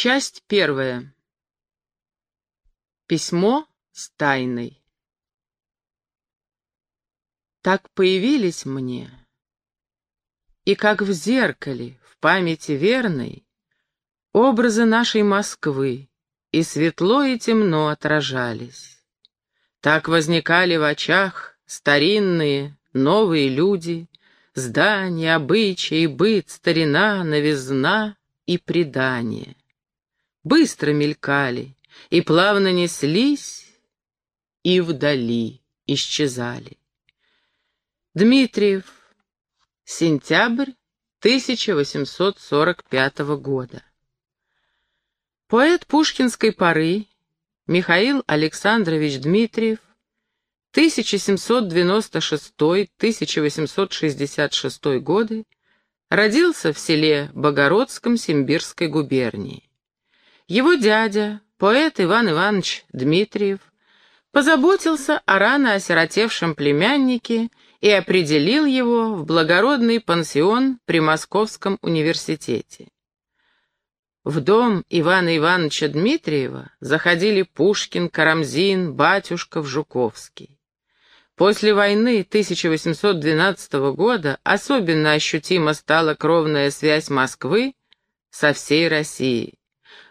Часть первая. Письмо с тайной. Так появились мне, и как в зеркале, в памяти верной, образы нашей Москвы, и светло, и темно отражались. Так возникали в очах старинные, новые люди, здания, обычаи, быт, старина, новизна и предание быстро мелькали и плавно неслись, и вдали исчезали. Дмитриев. Сентябрь 1845 года. Поэт пушкинской поры Михаил Александрович Дмитриев 1796-1866 годы родился в селе Богородском Симбирской губернии. Его дядя, поэт Иван Иванович Дмитриев, позаботился о рано осиротевшем племяннике и определил его в благородный пансион при Московском университете. В дом Ивана Ивановича Дмитриева заходили Пушкин, Карамзин, Батюшков, Жуковский. После войны 1812 года особенно ощутима стала кровная связь Москвы со всей Россией.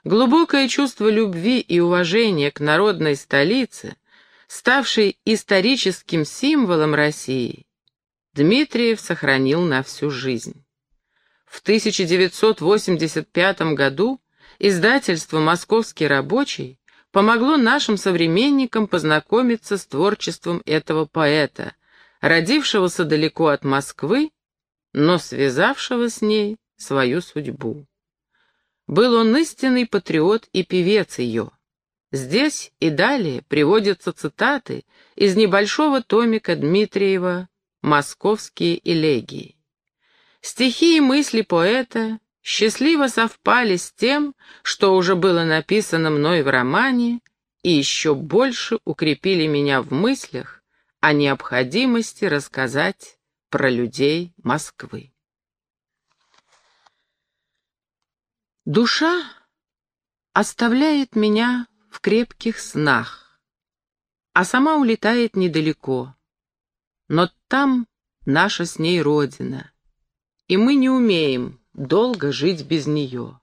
Глубокое чувство любви и уважения к народной столице, ставшей историческим символом России, Дмитриев сохранил на всю жизнь. В 1985 году издательство «Московский рабочий» помогло нашим современникам познакомиться с творчеством этого поэта, родившегося далеко от Москвы, но связавшего с ней свою судьбу. Был он истинный патриот и певец ее. Здесь и далее приводятся цитаты из небольшого томика Дмитриева «Московские элегии». Стихи и мысли поэта счастливо совпали с тем, что уже было написано мной в романе, и еще больше укрепили меня в мыслях о необходимости рассказать про людей Москвы. Душа оставляет меня в крепких снах, а сама улетает недалеко. Но там наша с ней родина, и мы не умеем долго жить без нее.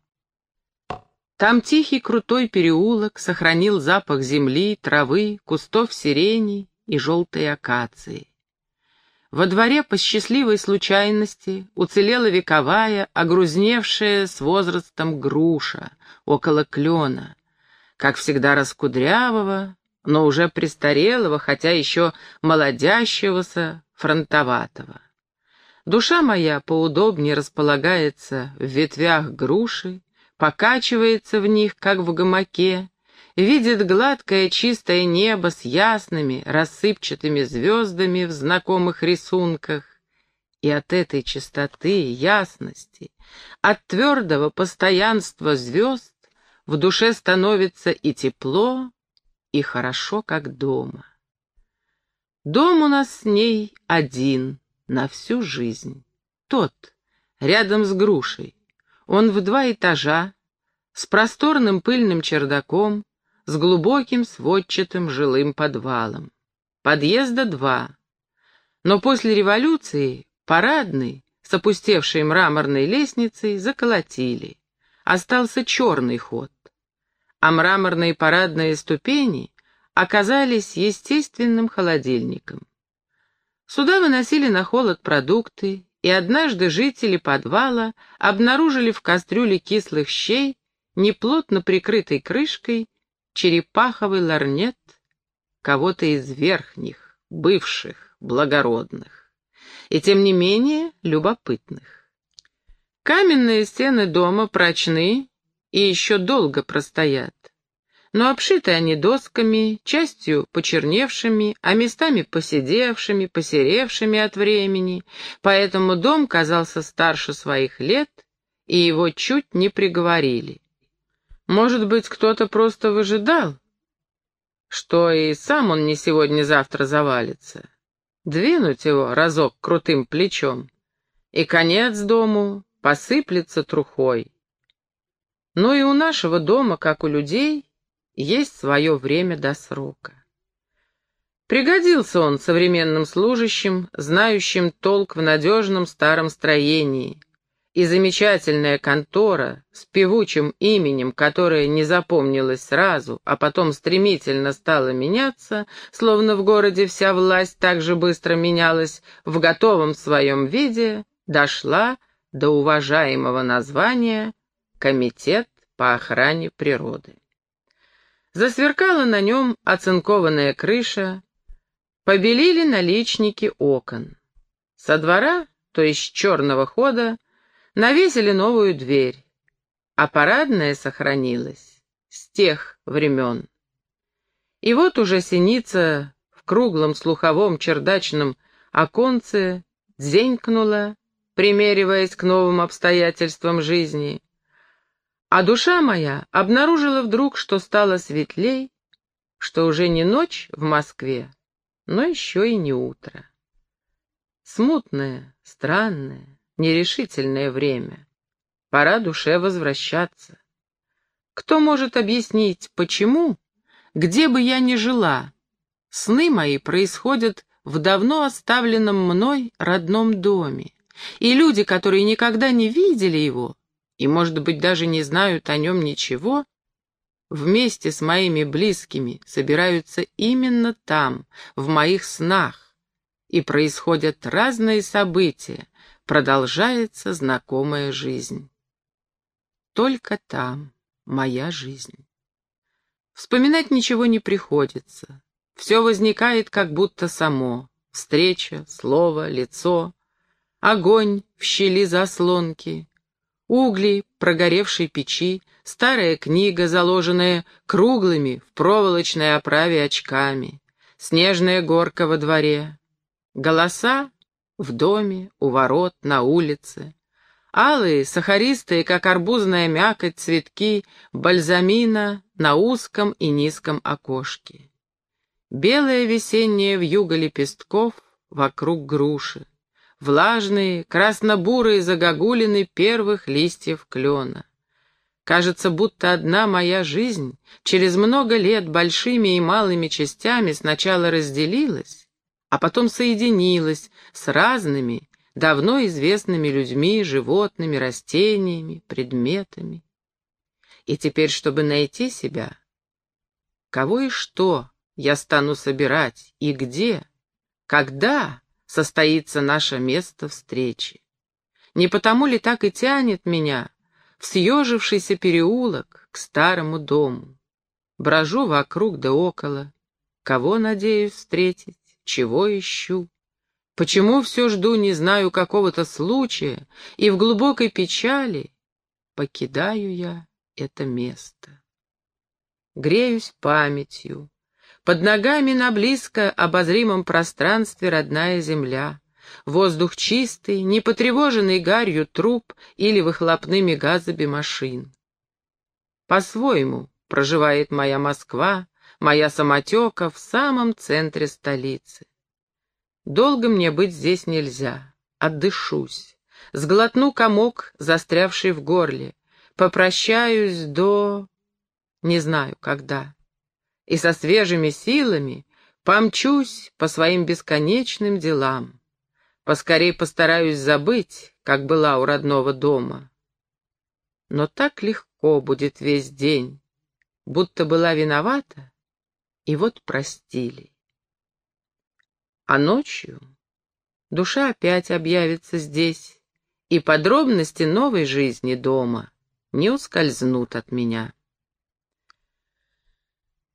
Там тихий крутой переулок сохранил запах земли, травы, кустов сирени и желтой акации. Во дворе по счастливой случайности уцелела вековая, огрузневшая с возрастом груша около клена, как всегда раскудрявого, но уже престарелого, хотя еще молодящегося, фронтоватого. Душа моя поудобнее располагается в ветвях груши, покачивается в них, как в гамаке, видит гладкое чистое небо с ясными, рассыпчатыми звездами в знакомых рисунках, и от этой чистоты, ясности, от твердого постоянства звезд в душе становится и тепло, и хорошо, как дома. Дом у нас с ней один на всю жизнь. Тот, рядом с грушей. Он в два этажа, с просторным пыльным чердаком, с глубоким сводчатым жилым подвалом. Подъезда два. Но после революции парадный с опустевшей мраморной лестницей заколотили. Остался черный ход. А мраморные парадные ступени оказались естественным холодильником. Сюда выносили на холод продукты, и однажды жители подвала обнаружили в кастрюле кислых щей, неплотно прикрытой крышкой, черепаховый ларнет кого-то из верхних, бывших, благородных, и тем не менее любопытных. Каменные стены дома прочны и еще долго простоят, но обшиты они досками, частью почерневшими, а местами поседевшими, посеревшими от времени, поэтому дом казался старше своих лет, и его чуть не приговорили. Может быть, кто-то просто выжидал, что и сам он не сегодня-завтра завалится. Двинуть его разок крутым плечом, и конец дому посыплется трухой. Но и у нашего дома, как у людей, есть свое время до срока. Пригодился он современным служащим, знающим толк в надежном старом строении, и замечательная контора с певучим именем, которое не запомнилось сразу, а потом стремительно стало меняться, словно в городе вся власть так же быстро менялась в готовом своем виде, дошла до уважаемого названия «Комитет по охране природы». Засверкала на нем оцинкованная крыша, побелили наличники окон. Со двора, то есть черного хода, навесили новую дверь, а парадная сохранилась с тех времен. И вот уже синица в круглом слуховом чердачном оконце дзенькнула, примериваясь к новым обстоятельствам жизни, а душа моя обнаружила вдруг, что стало светлей, что уже не ночь в Москве, но еще и не утро. Смутное, странное, нерешительное время. Пора душе возвращаться. Кто может объяснить, почему, где бы я ни жила, сны мои происходят в давно оставленном мной родном доме, и люди, которые никогда не видели его, и, может быть, даже не знают о нем ничего, вместе с моими близкими собираются именно там, в моих снах, и происходят разные события, продолжается знакомая жизнь. Только там моя жизнь. Вспоминать ничего не приходится. Все возникает как будто само. Встреча, слово, лицо, огонь в щели заслонки, угли прогоревшей печи, старая книга, заложенная круглыми в проволочной оправе очками, снежная горка во дворе, голоса в доме, у ворот, на улице. Алые, сахаристые, как арбузная мякоть, цветки бальзамина на узком и низком окошке. Белая весенняя вьюга лепестков вокруг груши. Влажные, красно-бурые загогулины первых листьев клена. Кажется, будто одна моя жизнь через много лет большими и малыми частями сначала разделилась, а потом соединилась с разными, давно известными людьми, животными, растениями, предметами. И теперь, чтобы найти себя, кого и что я стану собирать, и где, когда состоится наше место встречи. Не потому ли так и тянет меня в съежившийся переулок к старому дому? Брожу вокруг да около, кого надеюсь встретить? Чего ищу? Почему все жду, не знаю какого-то случая, и в глубокой печали покидаю я это место? Греюсь памятью. Под ногами на близко обозримом пространстве родная земля. Воздух чистый, не потревоженный гарью труб или выхлопными газами машин. По-своему проживает моя Москва, моя самотека в самом центре столицы. Долго мне быть здесь нельзя, отдышусь, сглотну комок, застрявший в горле, попрощаюсь до... не знаю когда. И со свежими силами помчусь по своим бесконечным делам. Поскорей постараюсь забыть, как была у родного дома. Но так легко будет весь день, будто была виновата и вот простили. А ночью душа опять объявится здесь, и подробности новой жизни дома не ускользнут от меня.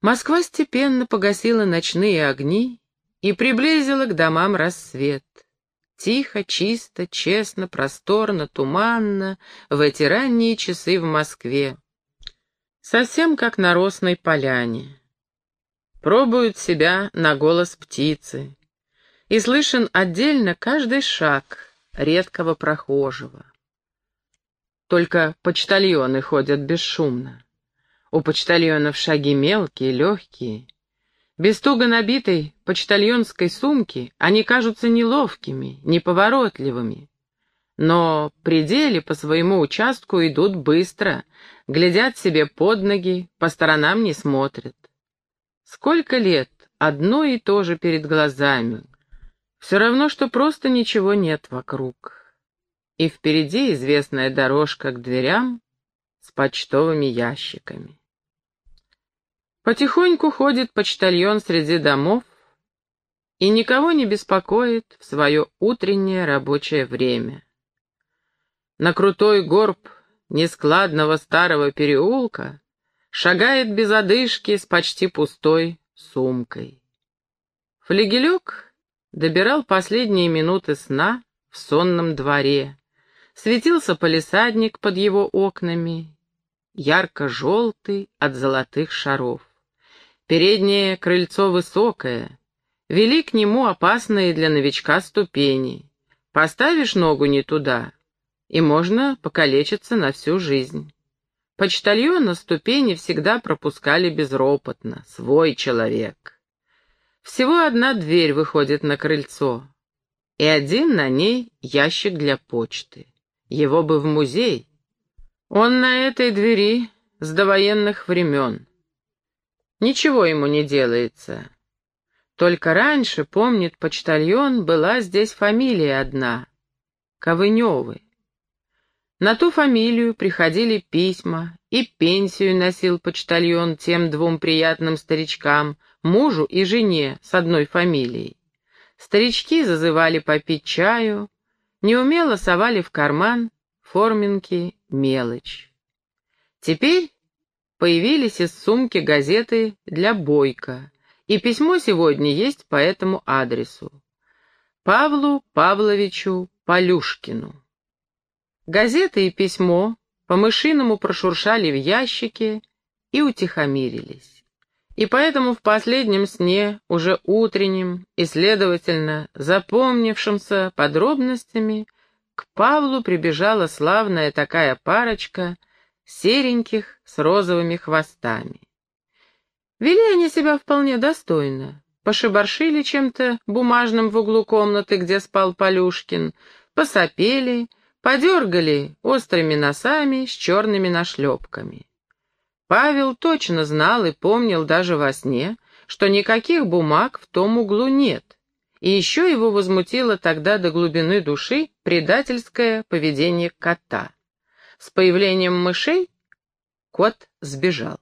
Москва степенно погасила ночные огни и приблизила к домам рассвет. Тихо, чисто, честно, просторно, туманно в эти ранние часы в Москве. Совсем как на Росной поляне. Пробуют себя на голос птицы. И слышен отдельно каждый шаг редкого прохожего. Только почтальоны ходят бесшумно. У почтальонов шаги мелкие, легкие. Без туго набитой почтальонской сумки они кажутся неловкими, неповоротливыми. но при деле по своему участку идут быстро, глядят себе под ноги, по сторонам не смотрят. Сколько лет одно и то же перед глазами. Все равно, что просто ничего нет вокруг. И впереди известная дорожка к дверям с почтовыми ящиками. Потихоньку ходит почтальон среди домов и никого не беспокоит в свое утреннее рабочее время. На крутой горб нескладного старого переулка шагает без одышки с почти пустой сумкой. Флегелек добирал последние минуты сна в сонном дворе. Светился полисадник под его окнами, ярко-желтый от золотых шаров. Переднее крыльцо высокое, вели к нему опасные для новичка ступени. Поставишь ногу не туда, и можно покалечиться на всю жизнь. Почтальона ступени всегда пропускали безропотно, свой человек. Всего одна дверь выходит на крыльцо, и один на ней ящик для почты. Его бы в музей. Он на этой двери с довоенных времен. Ничего ему не делается. Только раньше, помнит почтальон, была здесь фамилия одна — Ковыневы. На ту фамилию приходили письма, и пенсию носил почтальон тем двум приятным старичкам, мужу и жене с одной фамилией. Старички зазывали попить чаю, неумело совали в карман форминки мелочь. Теперь появились из сумки газеты для Бойко, и письмо сегодня есть по этому адресу. Павлу Павловичу Полюшкину. Газета и письмо по-мышиному прошуршали в ящике и утихомирились. И поэтому в последнем сне, уже утреннем и, следовательно, запомнившимся подробностями, к Павлу прибежала славная такая парочка сереньких с розовыми хвостами. Вели они себя вполне достойно, пошибаршили чем-то бумажным в углу комнаты, где спал Полюшкин, посопели — подергали острыми носами с черными нашлепками. Павел точно знал и помнил даже во сне, что никаких бумаг в том углу нет, и еще его возмутило тогда до глубины души предательское поведение кота. С появлением мышей кот сбежал.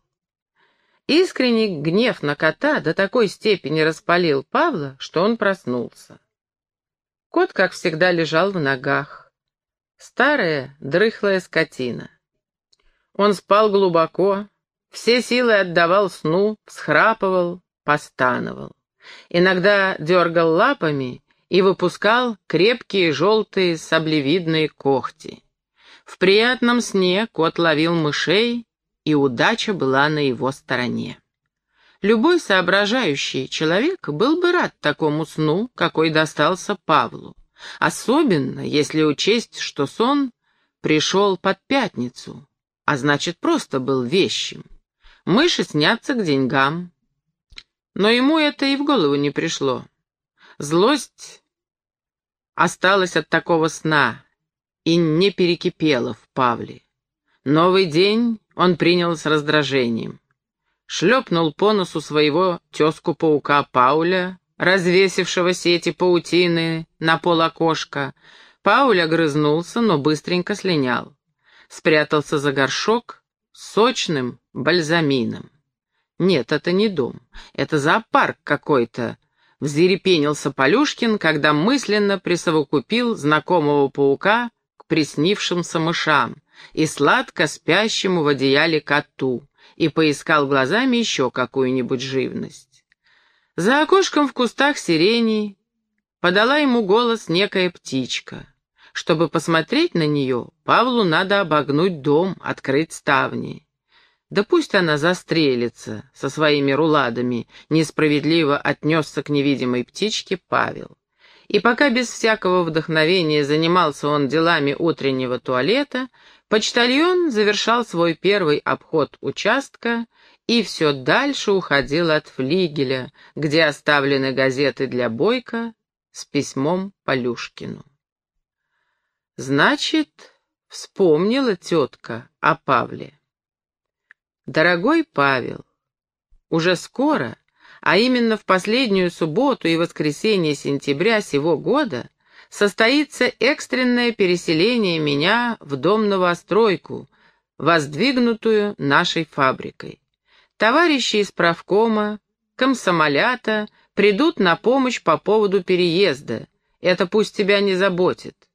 Искренний гнев на кота до такой степени распалил Павла, что он проснулся. Кот, как всегда, лежал в ногах. Старая, дрыхлая скотина. Он спал глубоко, все силы отдавал сну, всхрапывал, постановал. Иногда дергал лапами и выпускал крепкие желтые саблевидные когти. В приятном сне кот ловил мышей, и удача была на его стороне. Любой соображающий человек был бы рад такому сну, какой достался Павлу. Особенно, если учесть, что сон пришел под пятницу, а значит, просто был вещим. Мыши снятся к деньгам. Но ему это и в голову не пришло. Злость осталась от такого сна и не перекипела в Павле. Новый день он принял с раздражением. Шлепнул по носу своего тезку-паука Пауля, развесившего сети паутины на пол окошка. Пауль огрызнулся, но быстренько слинял. Спрятался за горшок сочным бальзамином. Нет, это не дом, это зоопарк какой-то, взъерепенился Полюшкин, когда мысленно присовокупил знакомого паука к приснившимся мышам и сладко спящему в одеяле коту, и поискал глазами еще какую-нибудь живность. За окошком в кустах сирени подала ему голос некая птичка. Чтобы посмотреть на нее, Павлу надо обогнуть дом, открыть ставни. Да пусть она застрелится со своими руладами, несправедливо отнесся к невидимой птичке Павел. И пока без всякого вдохновения занимался он делами утреннего туалета, почтальон завершал свой первый обход участка и все дальше уходил от флигеля, где оставлены газеты для Бойко с письмом Полюшкину. Значит, вспомнила тетка о Павле. Дорогой Павел, уже скоро, а именно в последнюю субботу и воскресенье сентября сего года, состоится экстренное переселение меня в дом новостройку, воздвигнутую нашей фабрикой. Товарищи из правкома, комсомолята придут на помощь по поводу переезда. Это пусть тебя не заботит.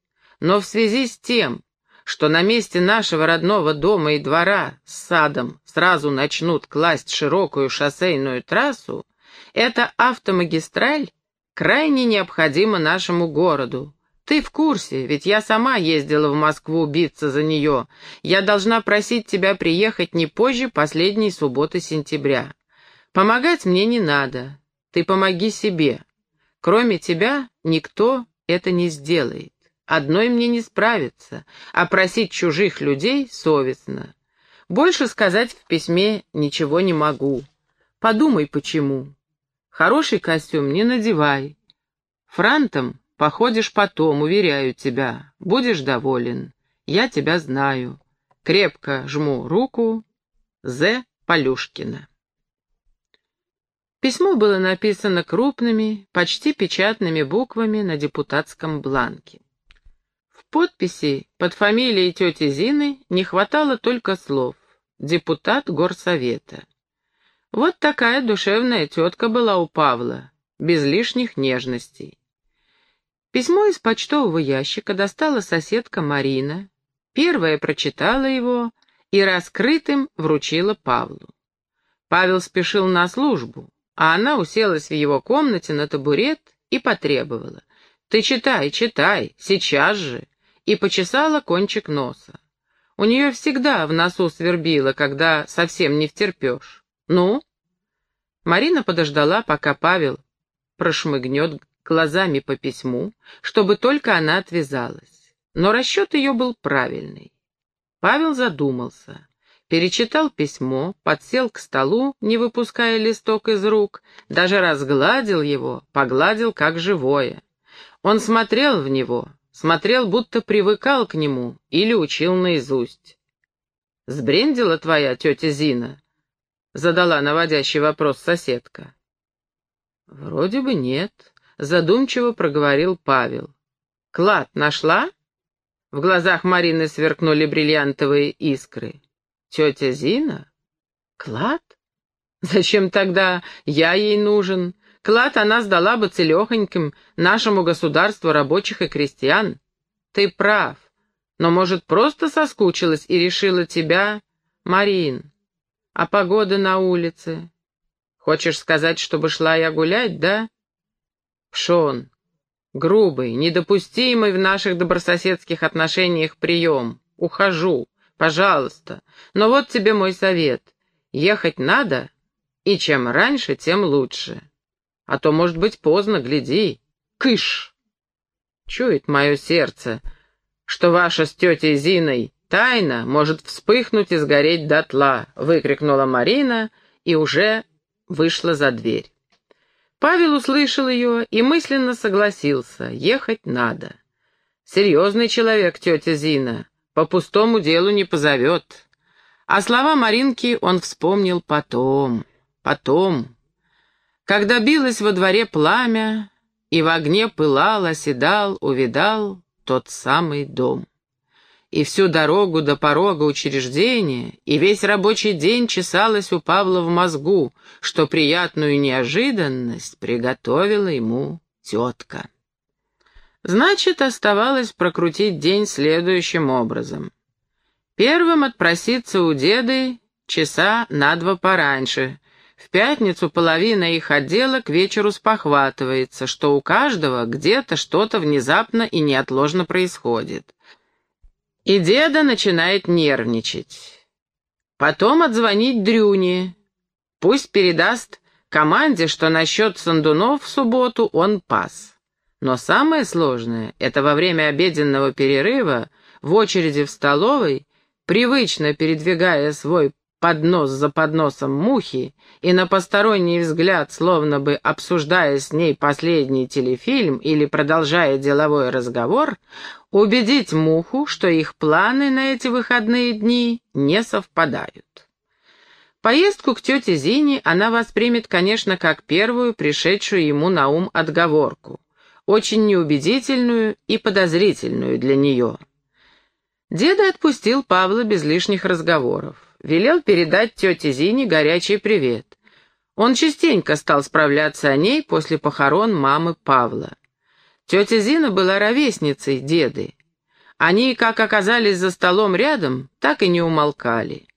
Но в связи с тем, что на месте нашего родного дома и двора с садом сразу начнут класть широкую шоссейную трассу, эта автомагистраль крайне необходима нашему городу. Ты в курсе, ведь я сама ездила в Москву биться за нее. Я должна просить тебя приехать не позже последней субботы сентября. Помогать мне не надо. Ты помоги себе. Кроме тебя никто это не сделает. Одной мне не справиться, а просить чужих людей совестно. Больше сказать в письме ничего не могу. Подумай, почему. Хороший костюм не надевай. Франтом походишь потом, уверяю тебя. Будешь доволен. Я тебя знаю. Крепко жму руку. З. Полюшкина. Письмо было написано крупными, почти печатными буквами на депутатском бланке. В подписи под фамилией тети Зины не хватало только слов «депутат горсовета». Вот такая душевная тетка была у Павла, без лишних нежностей. Письмо из почтового ящика достала соседка Марина, первая прочитала его и раскрытым вручила Павлу. Павел спешил на службу, а она уселась в его комнате на табурет и потребовала. «Ты читай, читай, сейчас же!» И почесала кончик носа. У нее всегда в носу свербило, когда совсем не втерпешь. «Ну?» Марина подождала, пока Павел прошмыгнет глазами по письму, чтобы только она отвязалась. Но расчет ее был правильный. Павел задумался, перечитал письмо, подсел к столу, не выпуская листок из рук, даже разгладил его, погладил как живое. Он смотрел в него, смотрел, будто привыкал к нему или учил наизусть. «Сбрендила твоя тетя Зина?» — задала наводящий вопрос соседка. «Вроде бы нет», — задумчиво проговорил Павел. «Клад нашла?» В глазах Марины сверкнули бриллиантовые искры. «Тетя Зина? Клад? Зачем тогда я ей нужен? Клад она сдала бы целехоньким нашему государству рабочих и крестьян. Ты прав, но, может, просто соскучилась и решила тебя, Марин, а погода на улице? Хочешь сказать, чтобы шла я гулять, да? Пшон. Грубый, недопустимый в наших добрососедских отношениях прием. Ухожу. Пожалуйста. Но вот тебе мой совет. Ехать надо, и чем раньше, тем лучше. А то, может быть, поздно, гляди. Кыш! Чует мое сердце, что ваша с тетей Зиной Тайна может вспыхнуть и сгореть дотла!» — выкрикнула Марина и уже вышла за дверь. Павел услышал ее и мысленно согласился. Ехать надо. Серьезный человек, тетя Зина. По пустому делу не позовет. А слова Маринки он вспомнил потом. Потом. Когда билось во дворе пламя, и в огне пылал, оседал, увидал тот самый дом и всю дорогу до порога учреждения, и весь рабочий день чесалась у Павла в мозгу, что приятную неожиданность приготовила ему тетка. Значит, оставалось прокрутить день следующим образом. Первым отпроситься у деды часа на два пораньше. В пятницу половина их отдела к вечеру спохватывается, что у каждого где-то что-то внезапно и неотложно происходит. И деда начинает нервничать. Потом отзвонить Дрюне. Пусть передаст команде, что насчет Сандунов в субботу он пас. Но самое сложное — это во время обеденного перерыва в очереди в столовой, привычно передвигая свой поднос за подносом мухи и на посторонний взгляд, словно бы обсуждая с ней последний телефильм или продолжая деловой разговор, убедить муху, что их планы на эти выходные дни не совпадают. Поездку к тете Зине она воспримет, конечно, как первую, пришедшую ему на ум отговорку, очень неубедительную и подозрительную для нее. Деда отпустил Павла без лишних разговоров велел передать тете Зине горячий привет. Он частенько стал справляться о ней после похорон мамы Павла. Тетя Зина была ровесницей деды. Они, как оказались за столом рядом, так и не умолкали.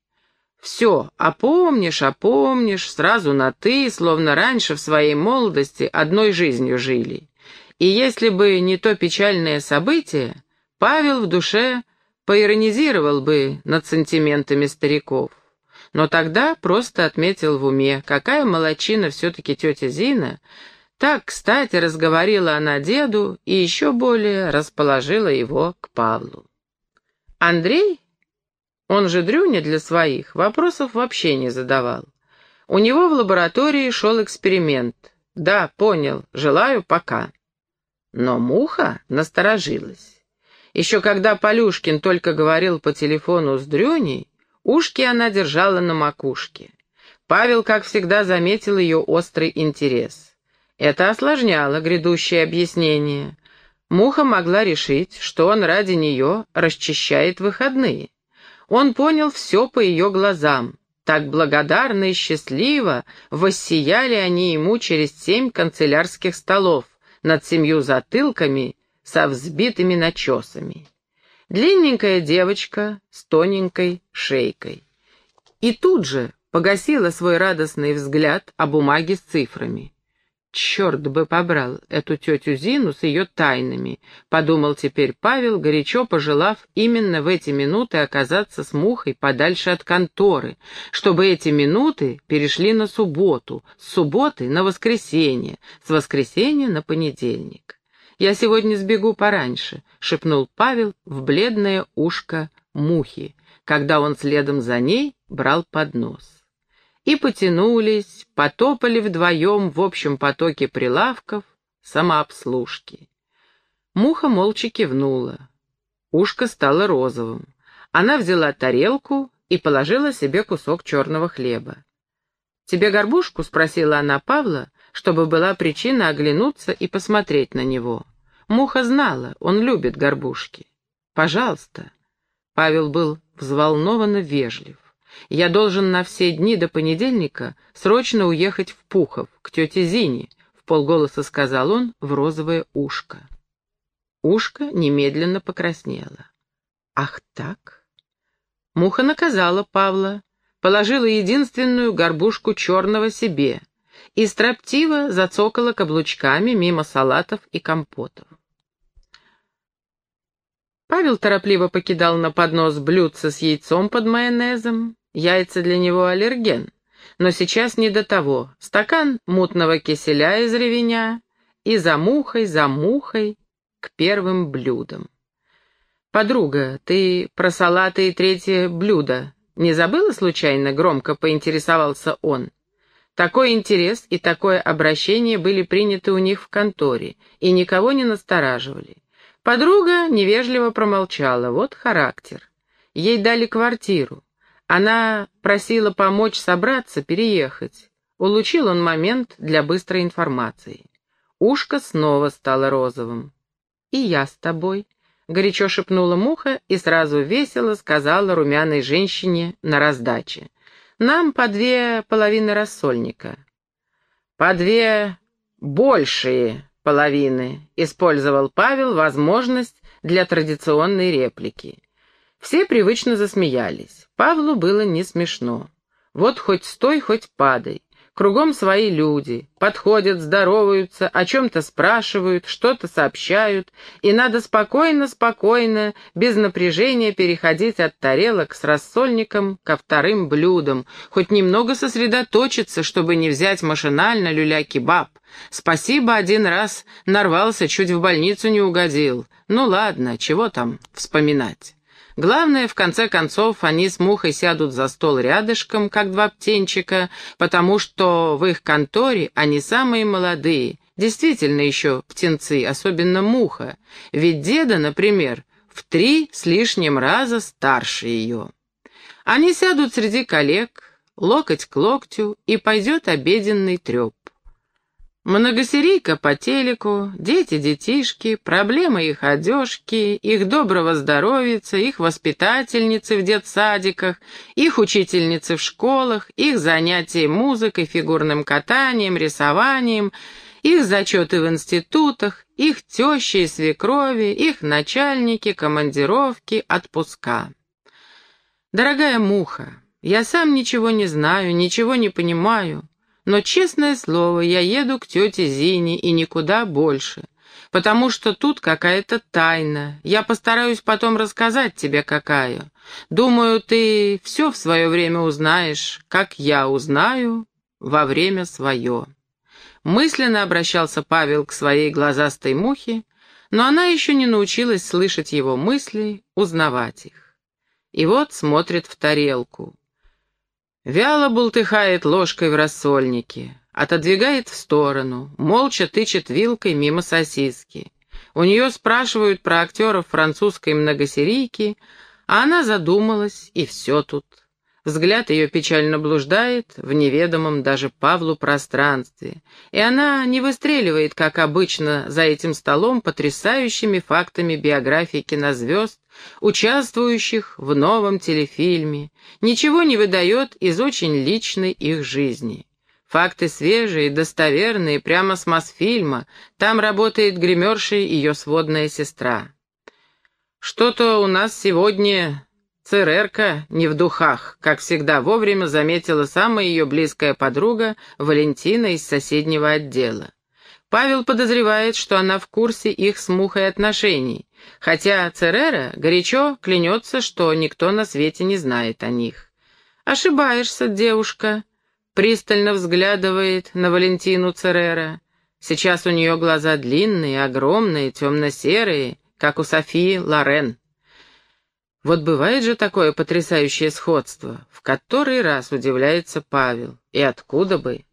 Все, а помнишь, а помнишь, сразу на «ты», словно раньше в своей молодости одной жизнью жили. И если бы не то печальное событие, Павел в душе поиронизировал бы над сантиментами стариков. Но тогда просто отметил в уме, какая молочина все-таки тетя Зина, так, кстати, разговорила она деду и еще более расположила его к Павлу. Андрей, он же Дрюня для своих, вопросов вообще не задавал. У него в лаборатории шел эксперимент. Да, понял, желаю пока. Но муха насторожилась. Еще когда Полюшкин только говорил по телефону с Дрюней, ушки она держала на макушке. Павел, как всегда, заметил ее острый интерес. Это осложняло грядущее объяснение. Муха могла решить, что он ради нее расчищает выходные. Он понял все по ее глазам. Так благодарно и счастливо воссияли они ему через семь канцелярских столов над семью затылками со взбитыми начесами. Длинненькая девочка с тоненькой шейкой. И тут же погасила свой радостный взгляд о бумаге с цифрами. «Черт бы побрал эту тетю Зину с ее тайнами», — подумал теперь Павел, горячо пожелав именно в эти минуты оказаться с мухой подальше от конторы, чтобы эти минуты перешли на субботу, с субботы на воскресенье, с воскресенья на понедельник. «Я сегодня сбегу пораньше», — шепнул Павел в бледное ушко мухи, когда он следом за ней брал поднос. И потянулись, потопали вдвоем в общем потоке прилавков самообслужки. Муха молча кивнула. Ушко стало розовым. Она взяла тарелку и положила себе кусок черного хлеба. «Тебе горбушку?» — спросила она Павла, чтобы была причина оглянуться и посмотреть на него. Муха знала, он любит горбушки. «Пожалуйста». Павел был взволнованно вежлив. «Я должен на все дни до понедельника срочно уехать в Пухов, к тете Зине», — в полголоса сказал он в розовое ушко. Ушко немедленно покраснело. «Ах так?» Муха наказала Павла, положила единственную горбушку черного себе — и строптиво зацокала каблучками мимо салатов и компотов. Павел торопливо покидал на поднос блюдце с яйцом под майонезом. Яйца для него аллерген. Но сейчас не до того. Стакан мутного киселя из ревеня и за мухой, за мухой к первым блюдам. «Подруга, ты про салаты и третье блюдо не забыла случайно?» — громко поинтересовался он. Такой интерес и такое обращение были приняты у них в конторе и никого не настораживали. Подруга невежливо промолчала, вот характер. Ей дали квартиру. Она просила помочь собраться, переехать. Улучил он момент для быстрой информации. Ушко снова стало розовым. «И я с тобой», — горячо шепнула муха и сразу весело сказала румяной женщине на раздаче. Нам по две половины рассольника. По две большие половины, использовал Павел возможность для традиционной реплики. Все привычно засмеялись. Павлу было не смешно. Вот хоть стой, хоть падай. Кругом свои люди, подходят, здороваются, о чем-то спрашивают, что-то сообщают, и надо спокойно-спокойно, без напряжения переходить от тарелок с рассольником ко вторым блюдам, хоть немного сосредоточиться, чтобы не взять машинально люля-кебаб. Спасибо, один раз нарвался, чуть в больницу не угодил. Ну ладно, чего там вспоминать. Главное, в конце концов, они с Мухой сядут за стол рядышком, как два птенчика, потому что в их конторе они самые молодые, действительно еще птенцы, особенно Муха, ведь деда, например, в три с лишним раза старше ее. Они сядут среди коллег, локоть к локтю, и пойдет обеденный треп. Многосерийка по телеку, дети-детишки, проблемы их одежки, их доброго здоровица, их воспитательницы в детсадиках, их учительницы в школах, их занятия музыкой, фигурным катанием, рисованием, их зачеты в институтах, их тещи и свекрови, их начальники, командировки, отпуска. Дорогая муха, я сам ничего не знаю, ничего не понимаю, но, честное слово, я еду к тете Зине и никуда больше, потому что тут какая-то тайна. Я постараюсь потом рассказать тебе, какая. Думаю, ты все в свое время узнаешь, как я узнаю во время свое». Мысленно обращался Павел к своей глазастой мухе, но она еще не научилась слышать его мысли, узнавать их. И вот смотрит в тарелку. Вяло бултыхает ложкой в рассольнике, отодвигает в сторону, молча тычет вилкой мимо сосиски. У нее спрашивают про актеров французской многосерийки, а она задумалась, и все тут. Взгляд ее печально блуждает в неведомом даже Павлу пространстве, и она не выстреливает, как обычно, за этим столом потрясающими фактами биографии кинозвезд, участвующих в новом телефильме, ничего не выдает из очень личной их жизни. Факты свежие, достоверные, прямо с Мосфильма, там работает гримершей ее сводная сестра. «Что-то у нас сегодня Церерка не в духах, как всегда вовремя заметила самая ее близкая подруга Валентина из соседнего отдела. Павел подозревает, что она в курсе их с Мухой отношений, хотя Церера горячо клянется, что никто на свете не знает о них. «Ошибаешься, девушка», — пристально взглядывает на Валентину Церера. Сейчас у нее глаза длинные, огромные, темно-серые, как у Софии Лорен. Вот бывает же такое потрясающее сходство, в который раз удивляется Павел. И откуда бы?